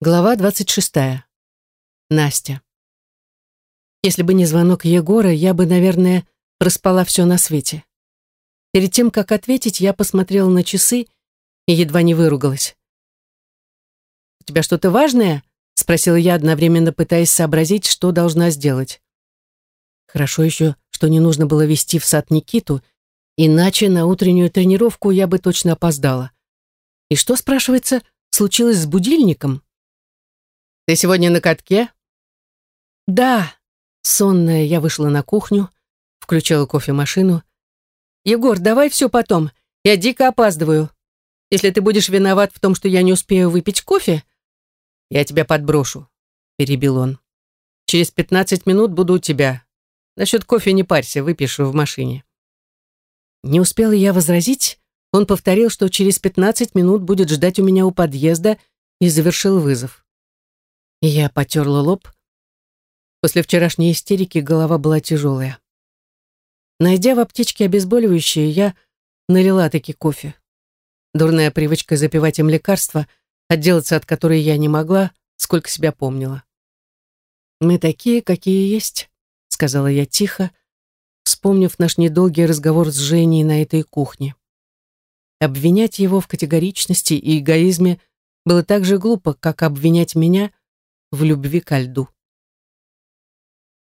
Глава 26. Настя. Если бы не звонок Егора, я бы, наверное, проспала все на свете. Перед тем, как ответить, я посмотрела на часы и едва не выругалась. «У тебя что-то важное?» — спросила я, одновременно пытаясь сообразить, что должна сделать. Хорошо еще, что не нужно было вести в сад Никиту, иначе на утреннюю тренировку я бы точно опоздала. И что, спрашивается, случилось с будильником? «Ты сегодня на катке?» «Да». Сонная, я вышла на кухню, включила кофемашину. «Егор, давай все потом. Я дико опаздываю. Если ты будешь виноват в том, что я не успею выпить кофе, я тебя подброшу», — перебил он. «Через пятнадцать минут буду у тебя. Насчет кофе не парься, выпишу в машине». Не успела я возразить, он повторил, что через пятнадцать минут будет ждать у меня у подъезда и завершил вызов. Я потерла лоб. После вчерашней истерики голова была тяжелая. Найдя в аптечке обезболивающее, я налила таки кофе. Дурная привычка запивать им лекарства, отделаться от которой я не могла, сколько себя помнила. «Мы такие, какие есть», — сказала я тихо, вспомнив наш недолгий разговор с Женей на этой кухне. Обвинять его в категоричности и эгоизме было так же глупо, как обвинять меня в любви ко льду.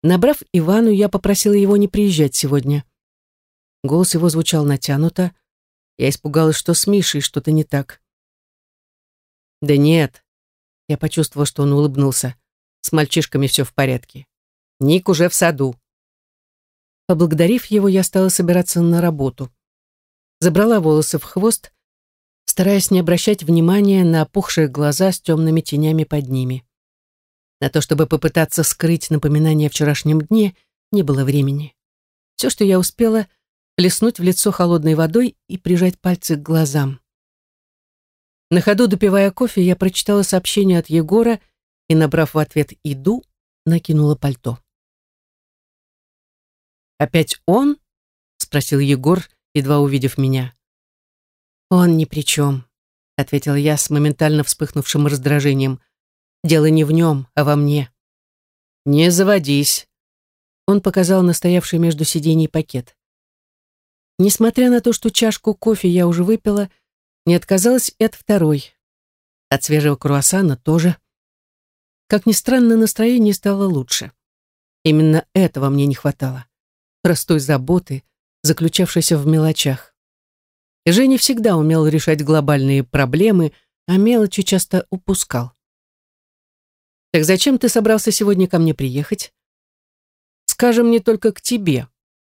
Набрав Ивану, я попросила его не приезжать сегодня. Голос его звучал натянуто. Я испугалась, что с Мишей что-то не так. «Да нет». Я почувствовала, что он улыбнулся. С мальчишками все в порядке. Ник уже в саду. Поблагодарив его, я стала собираться на работу. Забрала волосы в хвост, стараясь не обращать внимания на опухшие глаза с темными тенями под ними. На то, чтобы попытаться скрыть напоминание о вчерашнем дне, не было времени. Все, что я успела, плеснуть в лицо холодной водой и прижать пальцы к глазам. На ходу, допивая кофе, я прочитала сообщение от Егора и, набрав в ответ «иду», накинула пальто. «Опять он?» — спросил Егор, едва увидев меня. «Он ни при чем», — ответила я с моментально вспыхнувшим раздражением. Дело не в нем, а во мне. Не заводись. Он показал настоявший между сидений пакет. Несмотря на то, что чашку кофе я уже выпила, не отказалась и от второй. От свежего круассана тоже. Как ни странно, настроение стало лучше. Именно этого мне не хватало. Простой заботы, заключавшейся в мелочах. Женя всегда умел решать глобальные проблемы, а мелочи часто упускал. Так зачем ты собрался сегодня ко мне приехать? Скажем, не только к тебе.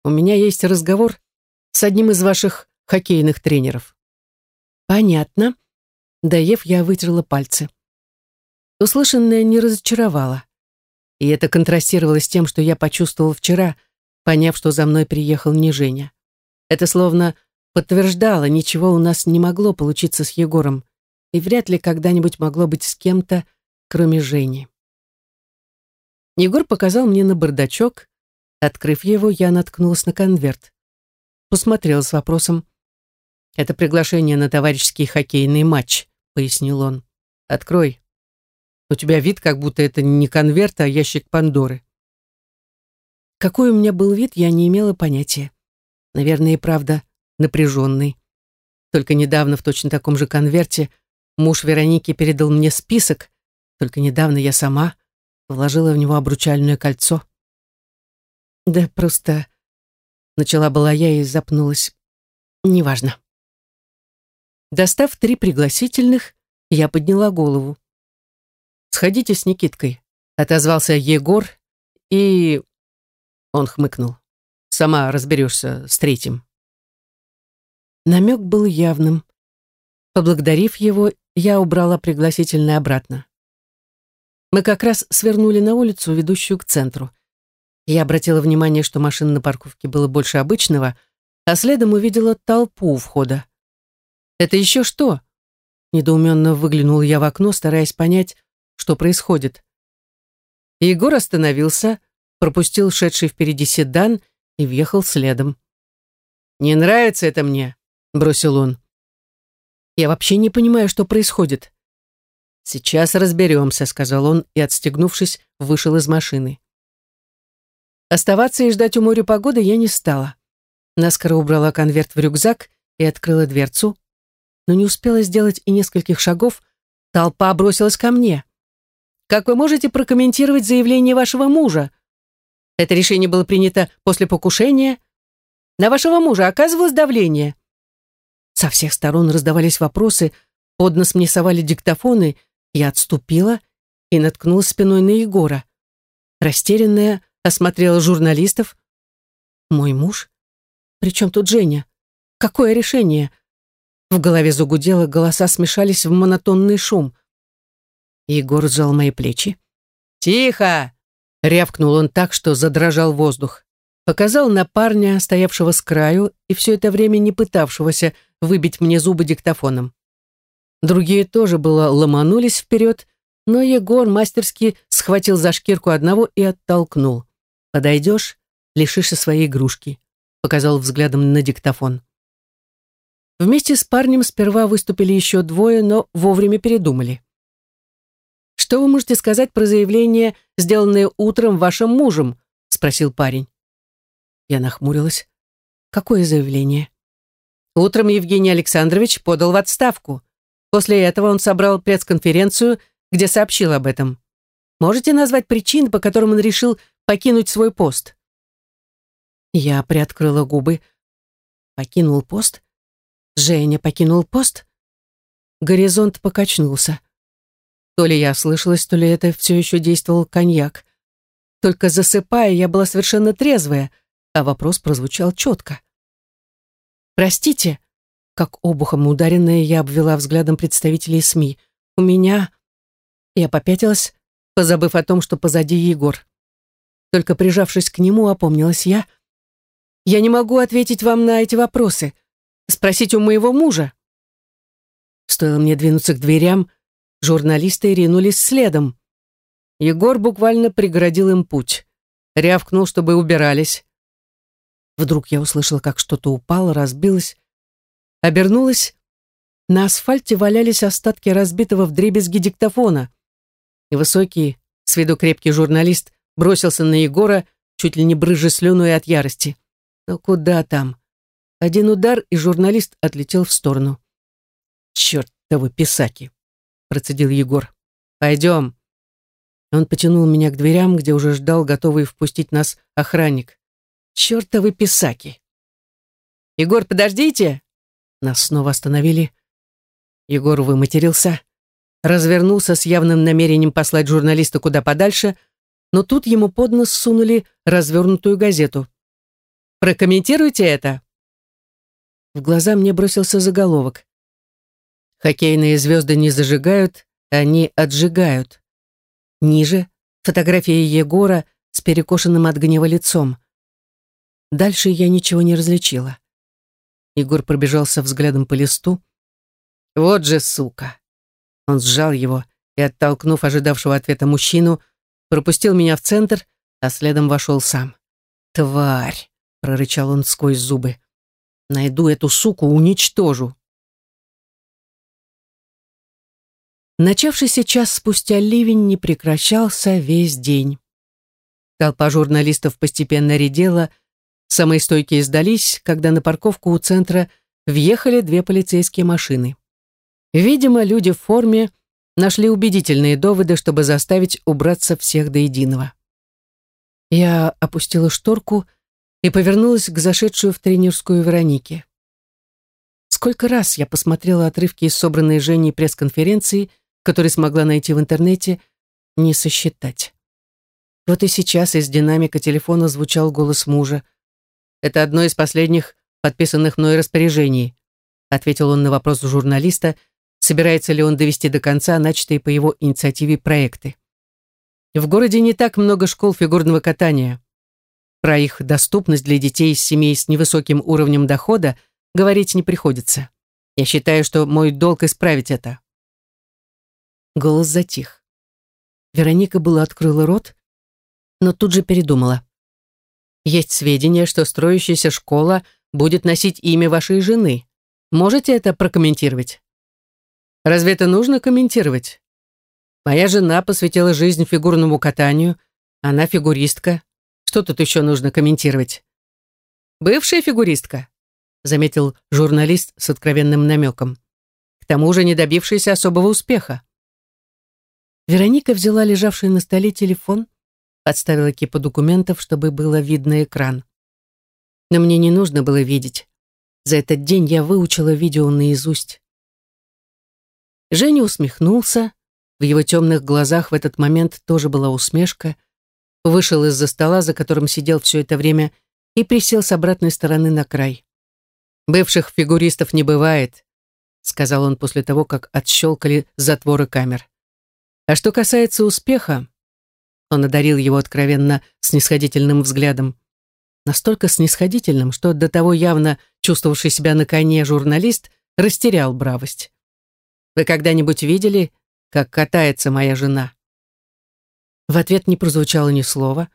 У меня есть разговор с одним из ваших хоккейных тренеров. Понятно. Доев, я вытерла пальцы. Услышанное не разочаровало. И это контрастировало с тем, что я почувствовал вчера, поняв, что за мной приехал не Женя. Это словно подтверждало, ничего у нас не могло получиться с Егором, и вряд ли когда-нибудь могло быть с кем-то, кроме Жени. Егор показал мне на бардачок. Открыв его, я наткнулась на конверт. Посмотрел с вопросом. «Это приглашение на товарищеский хоккейный матч», — пояснил он. «Открой. У тебя вид, как будто это не конверт, а ящик Пандоры». Какой у меня был вид, я не имела понятия. Наверное, и правда напряженный. Только недавно в точно таком же конверте муж Вероники передал мне список, только недавно я сама вложила в него обручальное кольцо. Да просто... Начала была я и запнулась. Неважно. Достав три пригласительных, я подняла голову. «Сходите с Никиткой», — отозвался Егор, и... Он хмыкнул. «Сама разберешься с третьим». Намек был явным. Поблагодарив его, я убрала пригласительное обратно. Мы как раз свернули на улицу, ведущую к центру. Я обратила внимание, что машин на парковке было больше обычного, а следом увидела толпу у входа. «Это еще что?» Недоуменно выглянул я в окно, стараясь понять, что происходит. Егор остановился, пропустил шедший впереди седан и въехал следом. «Не нравится это мне», — бросил он. «Я вообще не понимаю, что происходит. «Сейчас разберемся», — сказал он и, отстегнувшись, вышел из машины. Оставаться и ждать у моря погоды я не стала. Наскоро убрала конверт в рюкзак и открыла дверцу, но не успела сделать и нескольких шагов, толпа бросилась ко мне. «Как вы можете прокомментировать заявление вашего мужа? Это решение было принято после покушения. На вашего мужа оказывалось давление?» Со всех сторон раздавались вопросы, под нос мне совали диктофоны, я отступила и наткнулась спиной на Егора. Растерянная осмотрела журналистов. «Мой муж? Причем тут Женя? Какое решение?» В голове загудело, голоса смешались в монотонный шум. Егор сжал мои плечи. «Тихо!» — рявкнул он так, что задрожал воздух. Показал на парня, стоявшего с краю и все это время не пытавшегося выбить мне зубы диктофоном. Другие тоже было ломанулись вперед, но Егор мастерски схватил за шкирку одного и оттолкнул. «Подойдешь, лишишься своей игрушки», — показал взглядом на диктофон. Вместе с парнем сперва выступили еще двое, но вовремя передумали. «Что вы можете сказать про заявление, сделанное утром вашим мужем?» — спросил парень. Я нахмурилась. «Какое заявление?» Утром Евгений Александрович подал в отставку. После этого он собрал пресс-конференцию, где сообщил об этом. Можете назвать причины, по которым он решил покинуть свой пост? Я приоткрыла губы. Покинул пост? Женя покинул пост? Горизонт покачнулся. То ли я слышалась, то ли это все еще действовал коньяк. Только засыпая, я была совершенно трезвая, а вопрос прозвучал четко. «Простите», как обухом ударенная, я обвела взглядом представителей СМИ. «У меня...» Я попятилась, позабыв о том, что позади Егор. Только прижавшись к нему, опомнилась я. «Я не могу ответить вам на эти вопросы. Спросить у моего мужа». Стоило мне двинуться к дверям, журналисты ринулись следом. Егор буквально преградил им путь. Рявкнул, чтобы убирались. Вдруг я услышала, как что-то упало, разбилось, Обернулась. На асфальте валялись остатки разбитого вдребезги диктофона. И высокий, с виду крепкий журналист бросился на Егора, чуть ли не брыжа слюной от ярости. Но куда там? Один удар, и журналист отлетел в сторону. «Чертовы писаки!» — процедил Егор. «Пойдем». Он потянул меня к дверям, где уже ждал, готовый впустить нас охранник. «Чертовы писаки!» «Егор, подождите!» Нас снова остановили. Егор выматерился, развернулся с явным намерением послать журналиста куда подальше, но тут ему под нос сунули развернутую газету. «Прокомментируйте это!» В глаза мне бросился заголовок. «Хоккейные звезды не зажигают, они отжигают». Ниже — фотография Егора с перекошенным от гнева лицом. Дальше я ничего не различила. Егор пробежался взглядом по листу. «Вот же сука!» Он сжал его и, оттолкнув ожидавшего ответа мужчину, пропустил меня в центр, а следом вошел сам. «Тварь!» — прорычал он сквозь зубы. «Найду эту суку, уничтожу!» Начавшийся час спустя ливень не прекращался весь день. Толпа журналистов постепенно редела, Самые стойкие сдались, когда на парковку у центра въехали две полицейские машины. Видимо, люди в форме нашли убедительные доводы, чтобы заставить убраться всех до единого. Я опустила шторку и повернулась к зашедшую в тренерскую Веронике. Сколько раз я посмотрела отрывки из собранной Женей пресс-конференции, которые смогла найти в интернете, не сосчитать. Вот и сейчас из динамика телефона звучал голос мужа. Это одно из последних подписанных мной распоряжений», ответил он на вопрос журналиста, собирается ли он довести до конца начатые по его инициативе проекты. В городе не так много школ фигурного катания. Про их доступность для детей из семей с невысоким уровнем дохода говорить не приходится. Я считаю, что мой долг исправить это. Голос затих. Вероника была открыла рот, но тут же передумала. Есть сведения, что строящаяся школа будет носить имя вашей жены. Можете это прокомментировать? Разве это нужно комментировать? Моя жена посвятила жизнь фигурному катанию. Она фигуристка. Что тут еще нужно комментировать? Бывшая фигуристка, заметил журналист с откровенным намеком. К тому же не добившаяся особого успеха. Вероника взяла лежавший на столе телефон, подставила кипу документов, чтобы было видно экран. Но мне не нужно было видеть. За этот день я выучила видео наизусть. Женя усмехнулся, в его темных глазах в этот момент тоже была усмешка, вышел из-за стола, за которым сидел все это время, и присел с обратной стороны на край. «Бывших фигуристов не бывает», — сказал он после того, как отщелкали затворы камер. «А что касается успеха...» Он одарил его откровенно снисходительным взглядом. Настолько снисходительным, что до того явно чувствовавший себя на коне журналист растерял бравость. «Вы когда-нибудь видели, как катается моя жена. В ответ не прозвучало ни слова,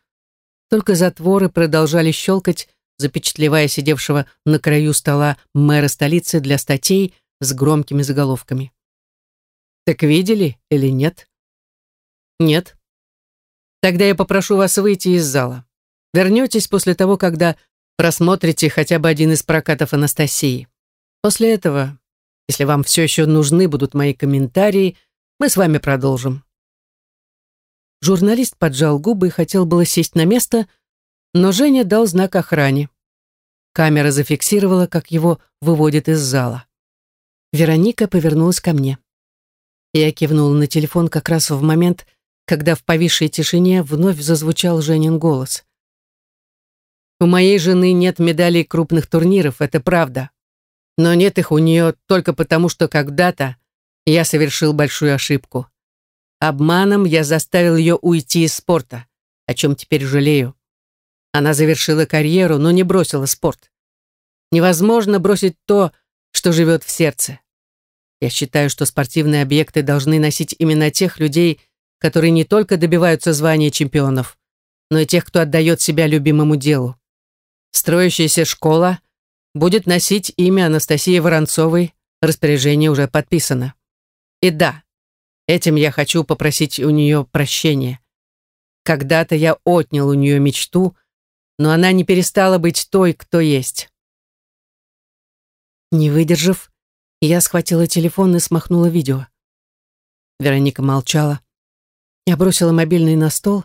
только затворы продолжали щелкать, запечатлевая сидевшего на краю стола мэра столицы для статей с громкими заголовками. «Так видели или нет?» «Нет». «Тогда я попрошу вас выйти из зала. Вернетесь после того, когда просмотрите хотя бы один из прокатов Анастасии. После этого, если вам все еще нужны будут мои комментарии, мы с вами продолжим». Журналист поджал губы и хотел было сесть на место, но Женя дал знак охране. Камера зафиксировала, как его выводят из зала. Вероника повернулась ко мне. Я кивнула на телефон как раз в момент, когда в повисшей тишине вновь зазвучал Женин голос. «У моей жены нет медалей крупных турниров, это правда. Но нет их у нее только потому, что когда-то я совершил большую ошибку. Обманом я заставил ее уйти из спорта, о чем теперь жалею. Она завершила карьеру, но не бросила спорт. Невозможно бросить то, что живет в сердце. Я считаю, что спортивные объекты должны носить именно тех людей, которые не только добиваются звания чемпионов, но и тех, кто отдает себя любимому делу. Строящаяся школа будет носить имя Анастасии Воронцовой, распоряжение уже подписано. И да, этим я хочу попросить у нее прощения. Когда-то я отнял у нее мечту, но она не перестала быть той, кто есть. Не выдержав, я схватила телефон и смахнула видео. Вероника молчала. Я бросила мобильный на стол,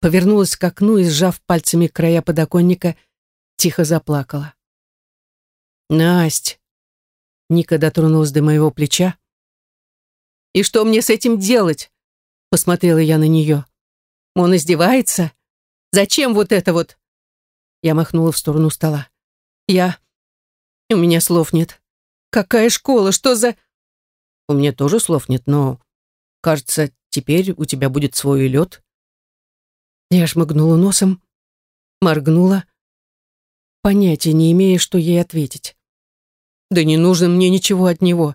повернулась к окну и, сжав пальцами края подоконника, тихо заплакала. «Насть!» Ника дотронулась до моего плеча, и что мне с этим делать? Посмотрела я на нее. Он издевается? Зачем вот это вот? Я махнула в сторону стола. Я... У меня слов нет. Какая школа? Что за... У меня тоже слов нет, но... Кажется, теперь у тебя будет свой лед. Я шмыгнула носом, моргнула, понятия не имея, что ей ответить. Да не нужно мне ничего от него.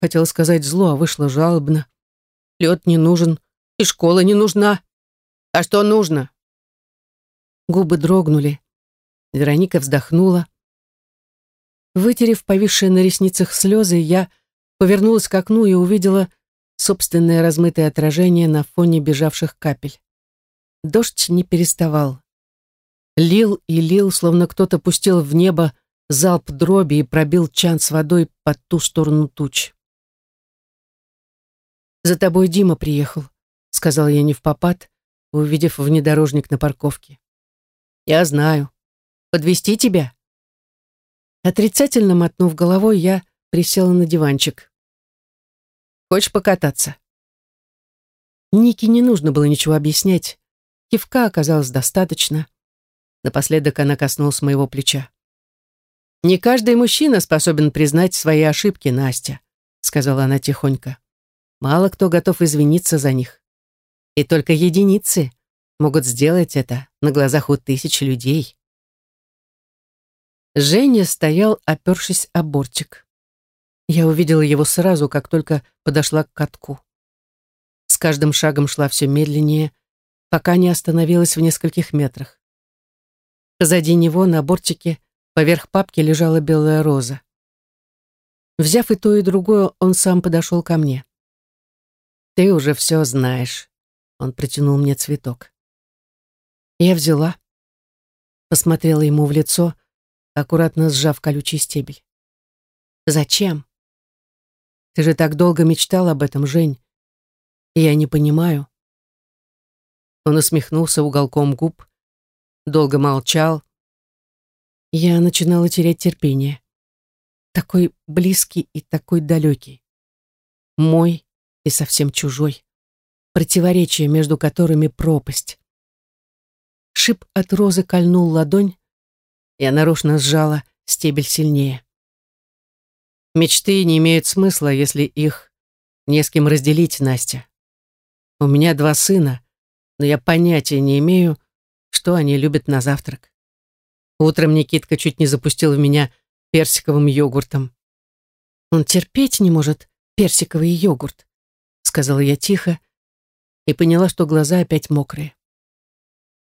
Хотела сказать зло, а вышло жалобно. Лед не нужен, и школа не нужна. А что нужно? Губы дрогнули. Вероника вздохнула. Вытерев повисшие на ресницах слезы, я повернулась к окну и увидела собственное размытое отражение на фоне бежавших капель. Дождь не переставал. Лил и лил, словно кто-то пустил в небо залп дроби и пробил чан с водой под ту сторону туч. «За тобой Дима приехал», — сказала я не в попад, увидев внедорожник на парковке. «Я знаю. Подвести тебя?» Отрицательно мотнув головой, я присела на диванчик. «Хочешь покататься?» Нике не нужно было ничего объяснять. Кивка оказалось достаточно. Напоследок она коснулась моего плеча. «Не каждый мужчина способен признать свои ошибки, Настя», — сказала она тихонько. Мало кто готов извиниться за них. И только единицы могут сделать это на глазах у тысяч людей. Женя стоял, опершись о бортик. Я увидела его сразу, как только подошла к катку. С каждым шагом шла все медленнее, пока не остановилась в нескольких метрах. Позади него на бортике поверх папки лежала белая роза. Взяв и то, и другое, он сам подошел ко мне. Ты уже все знаешь. Он протянул мне цветок. Я взяла, посмотрела ему в лицо, аккуратно сжав колючий стебель. Зачем? Ты же так долго мечтал об этом, Жень. Я не понимаю. Он усмехнулся уголком губ, долго молчал. Я начинала терять терпение. Такой близкий и такой далекий. Мой и совсем чужой. Противоречия, между которыми пропасть. Шип от розы кольнул ладонь. Я нарочно сжала стебель сильнее. Мечты не имеют смысла, если их не с кем разделить, Настя. У меня два сына, но я понятия не имею, что они любят на завтрак. Утром Никитка чуть не запустил в меня персиковым йогуртом. Он терпеть не может персиковый йогурт, сказала я тихо и поняла, что глаза опять мокрые.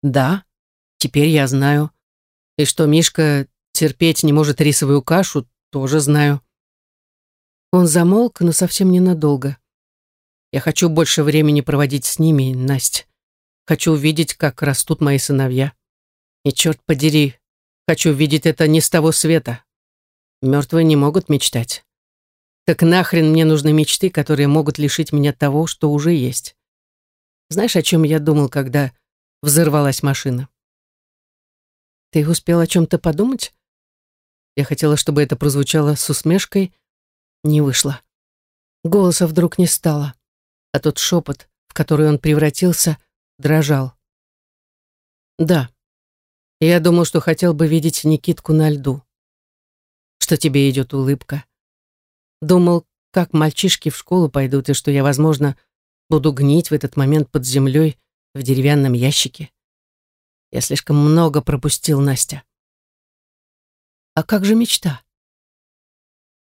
Да, теперь я знаю. И что Мишка терпеть не может рисовую кашу, тоже знаю. Он замолк, но совсем ненадолго. Я хочу больше времени проводить с ними, Настя. Хочу увидеть, как растут мои сыновья. И черт подери, хочу видеть это не с того света. Мертвые не могут мечтать. Так нахрен мне нужны мечты, которые могут лишить меня того, что уже есть. Знаешь, о чем я думал, когда взорвалась машина? Ты успел о чем-то подумать? Я хотела, чтобы это прозвучало с усмешкой. Не вышло. Голоса вдруг не стало, а тот шепот, в который он превратился, дрожал. Да, я думал, что хотел бы видеть Никитку на льду. Что тебе идет улыбка. Думал, как мальчишки в школу пойдут, и что я, возможно, буду гнить в этот момент под землей в деревянном ящике. Я слишком много пропустил, Настя. А как же мечта?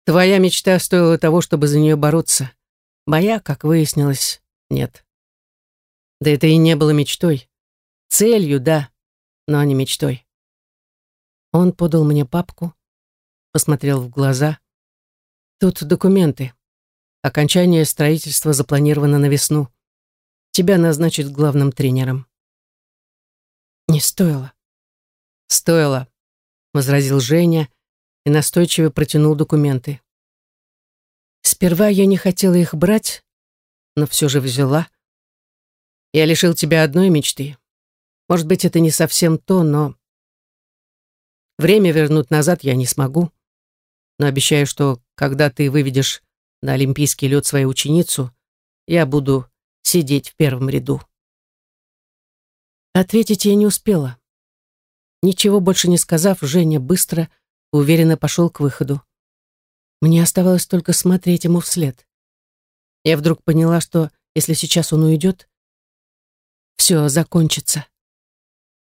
Твоя мечта стоила того, чтобы за нее бороться. Моя, как выяснилось, нет. Да это и не было мечтой. Целью, да, но не мечтой. Он подал мне папку, посмотрел в глаза. Тут документы. Окончание строительства запланировано на весну. Тебя назначат главным тренером. Не стоило. Стоило, возразил Женя и настойчиво протянул документы. Сперва я не хотела их брать, но все же взяла. Я лишил тебя одной мечты. Может быть, это не совсем то, но... Время вернуть назад я не смогу. Но обещаю, что когда ты выведешь на олимпийский лед свою ученицу, я буду сидеть в первом ряду. Ответить я не успела. Ничего больше не сказав, Женя быстро, уверенно пошел к выходу. Мне оставалось только смотреть ему вслед. Я вдруг поняла, что если сейчас он уйдет, все закончится.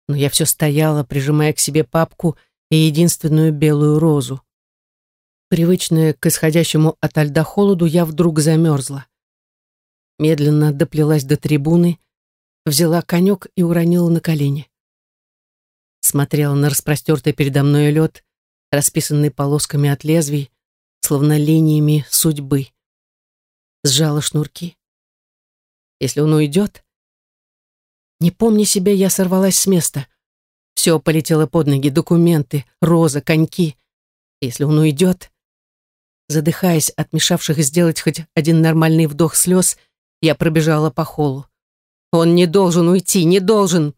Но я все стояла, прижимая к себе папку и единственную белую розу. Привычная к исходящему от льда холоду, я вдруг замерзла. Медленно доплелась до трибуны, взяла конек и уронила на колени. Смотрела на распростертый передо мной лед, расписанный полосками от лезвий, словно линиями судьбы. Сжала шнурки. Если он уйдет, не помня себя, я сорвалась с места. Все полетело под ноги, документы, роза, коньки. Если он уйдет... Задыхаясь от мешавших сделать хоть один нормальный вдох слез, я пробежала по холлу. «Он не должен уйти, не должен!»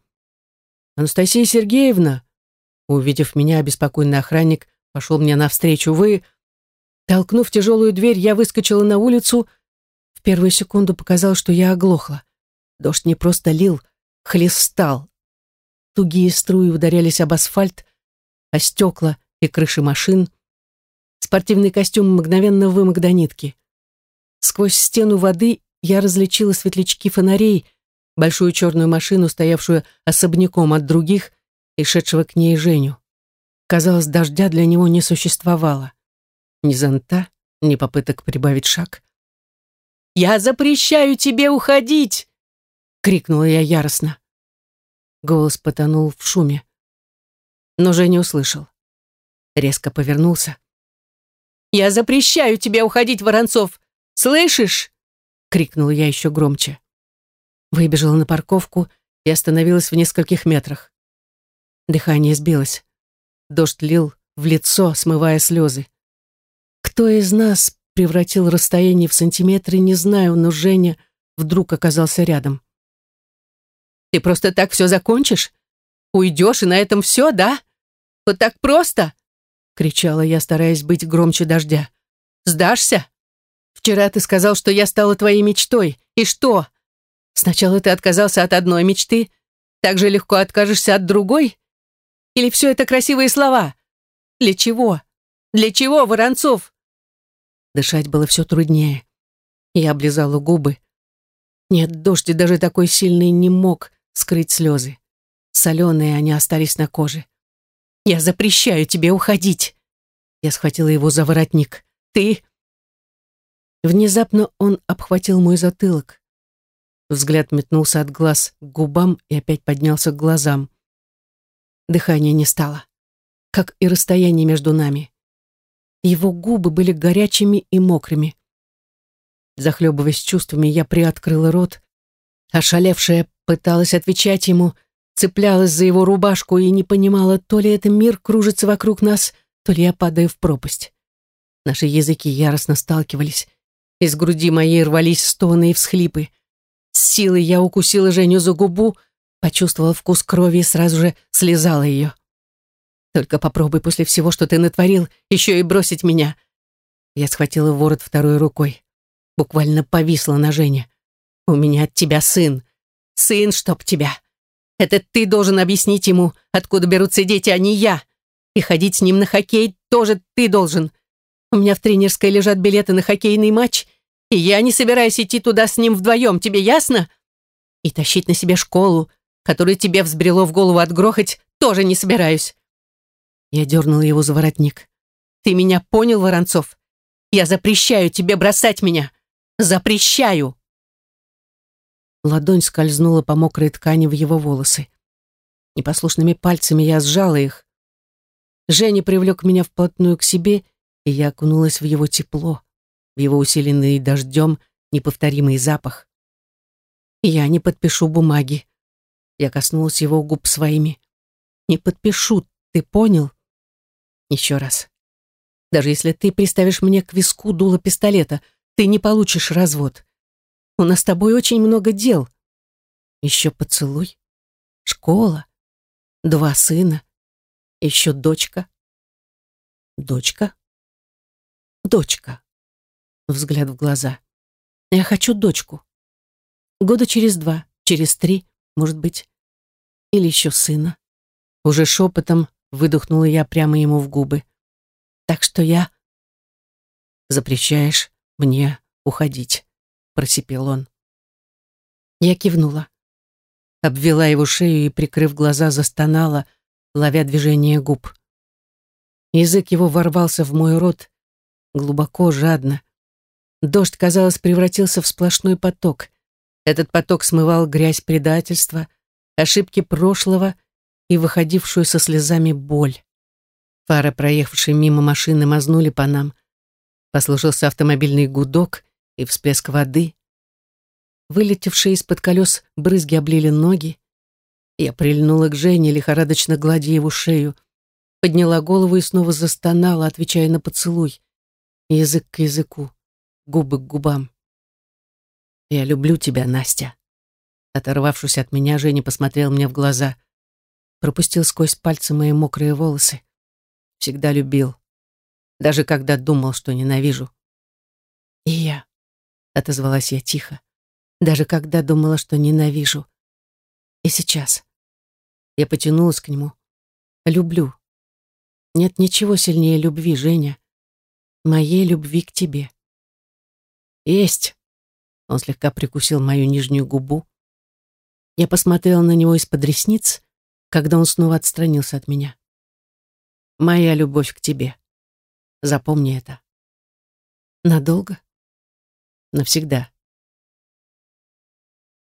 «Анастасия Сергеевна!» Увидев меня, обеспокоенный охранник пошел мне навстречу. «Вы...» Толкнув тяжелую дверь, я выскочила на улицу. В первую секунду показалось, что я оглохла. Дождь не просто лил, хлестал. Тугие струи ударялись об асфальт, о стекла и крыши машин. Спортивный костюм мгновенно вымок до нитки. Сквозь стену воды я различила светлячки фонарей, большую черную машину, стоявшую особняком от других, и шедшего к ней Женю. Казалось, дождя для него не существовало. Ни зонта, ни попыток прибавить шаг. «Я запрещаю тебе уходить!» — крикнула я яростно. Голос потонул в шуме. Но Женя услышал. Резко повернулся. «Я запрещаю тебе уходить, Воронцов! Слышишь?» крикнула я еще громче. Выбежала на парковку и остановилась в нескольких метрах. Дыхание сбилось. Дождь лил в лицо, смывая слезы. Кто из нас превратил расстояние в сантиметры, не знаю, но Женя вдруг оказался рядом. «Ты просто так все закончишь? Уйдешь, и на этом все, да? Вот так просто?» — кричала я, стараясь быть громче дождя. «Сдашься? Вчера ты сказал, что я стала твоей мечтой. И что? Сначала ты отказался от одной мечты, так же легко откажешься от другой? Или все это красивые слова? Для чего? Для чего, Воронцов?» Дышать было все труднее. Я облизала губы. Нет, дождь и даже такой сильный не мог скрыть слезы. Соленые они остались на коже. «Я запрещаю тебе уходить!» Я схватила его за воротник. «Ты...» Внезапно он обхватил мой затылок. Взгляд метнулся от глаз к губам и опять поднялся к глазам. Дыхания не стало, как и расстояние между нами. Его губы были горячими и мокрыми. Захлебываясь чувствами, я приоткрыла рот. Ошалевшая пыталась отвечать ему, цеплялась за его рубашку и не понимала, то ли это мир кружится вокруг нас, то ли я падаю в пропасть. Наши языки яростно сталкивались. Из груди моей рвались стоны и всхлипы. С силой я укусила Женю за губу, почувствовала вкус крови и сразу же слезала ее. «Только попробуй после всего, что ты натворил, еще и бросить меня». Я схватила ворот второй рукой. Буквально повисла на Жене. «У меня от тебя сын. Сын, чтоб тебя. Это ты должен объяснить ему, откуда берутся дети, а не я. И ходить с ним на хоккей тоже ты должен. У меня в тренерской лежат билеты на хоккейный матч, и я не собираюсь идти туда с ним вдвоем, тебе ясно? И тащить на себе школу, которую тебе взбрело в голову отгрохать, тоже не собираюсь. Я дернула его за воротник. Ты меня понял, Воронцов? Я запрещаю тебе бросать меня. Запрещаю. Ладонь скользнула по мокрой ткани в его волосы. Непослушными пальцами я сжала их. Женя привлек меня вплотную к себе, и я окунулась в его тепло, в его усиленный дождем неповторимый запах. Я не подпишу бумаги. Я коснулась его губ своими. Не подпишу, ты понял? Еще раз. Даже если ты приставишь мне к виску дуло пистолета, ты не получишь развод. У нас с тобой очень много дел. Еще поцелуй, школа, два сына, еще дочка. Дочка? Дочка. Взгляд в глаза. Я хочу дочку. Года через два, через три, может быть. Или еще сына. Уже шепотом выдохнула я прямо ему в губы. Так что я... Запрещаешь мне уходить просипел он. Я кивнула. Обвела его шею и, прикрыв глаза, застонала, ловя движение губ. Язык его ворвался в мой рот, глубоко, жадно. Дождь, казалось, превратился в сплошной поток. Этот поток смывал грязь предательства, ошибки прошлого и выходившую со слезами боль. Фары, проехавшие мимо машины, мазнули по нам. Послышался автомобильный гудок, и всплеск воды. Вылетевшие из-под колес брызги облили ноги. Я прильнула к Жене, лихорадочно гладя его шею, подняла голову и снова застонала, отвечая на поцелуй. Язык к языку, губы к губам. «Я люблю тебя, Настя». Оторвавшись от меня, Женя посмотрел мне в глаза, пропустил сквозь пальцы мои мокрые волосы. Всегда любил, даже когда думал, что ненавижу. И я. — отозвалась я тихо, даже когда думала, что ненавижу. И сейчас. Я потянулась к нему. Люблю. Нет ничего сильнее любви, Женя. Моей любви к тебе. Есть. Он слегка прикусил мою нижнюю губу. Я посмотрела на него из-под ресниц, когда он снова отстранился от меня. Моя любовь к тебе. Запомни это. Надолго? навсегда.